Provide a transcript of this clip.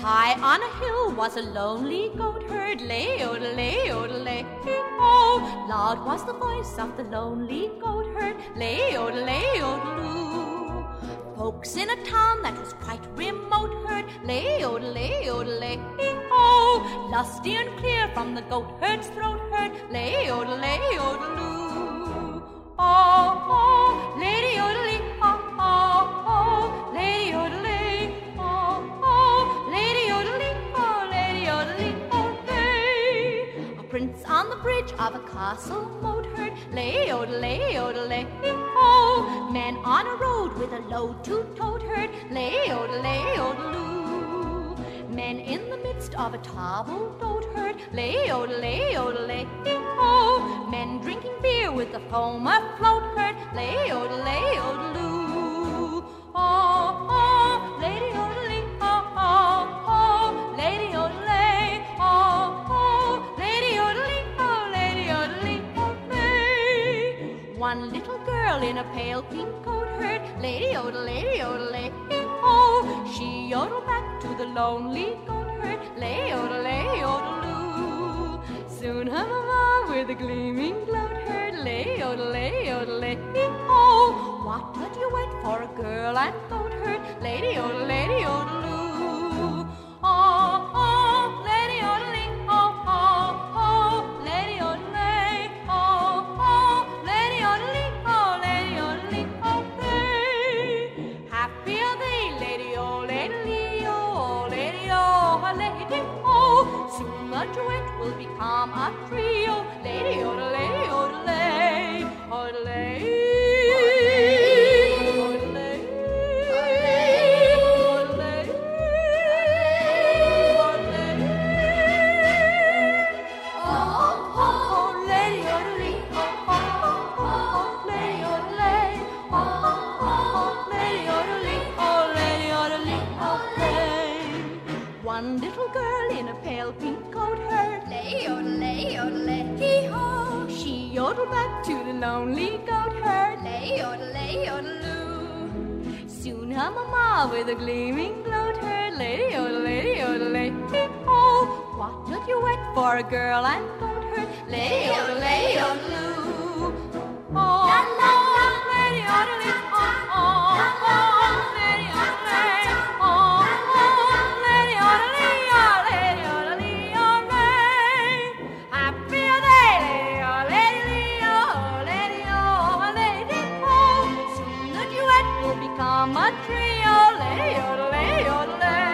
High on a hill was a lonely goat herd, lay lay lay oh. Loud was the voice of the lonely goat herd, lay o lay loo. Folks in a town that was quite remote heard, lay lay lay oh. Lusty and clear from the goat herd's throat heard, lay lay o loo. Prince on the bridge of a castle moat heard, lay odelie, odelie, oh. Man on a road with a low two-toed herd. lay odelie, odeloo. Men in the midst of a table d'hôte herd. lay odelie, odelie, oh. Men drinking beer with the foam afloat herd. lay odelie, odeloo. In a pale pink coat heard, lady odel, lady odel, lady oh. She yodeled back to the lonely goat herd, lay odel, oh, lay odeloo. Soon her mamma with a gleaming gloat heard, lay odel, lay odel, lady oh. What a duet for a girl and goat herd, lady odel, Soon the duet will become a trio, lady, oh, lady, oh, oh, oh One little girl in a pale pink coat heard lay oh, lay oh, lay hee ho. She yodeled back to the lonely goat herd lay oh, lay loo. Soon her mamma with a gleaming gloat heard lady lady lay hee ho. What a duet for a girl and goat herd lay lay oh. Soon the duet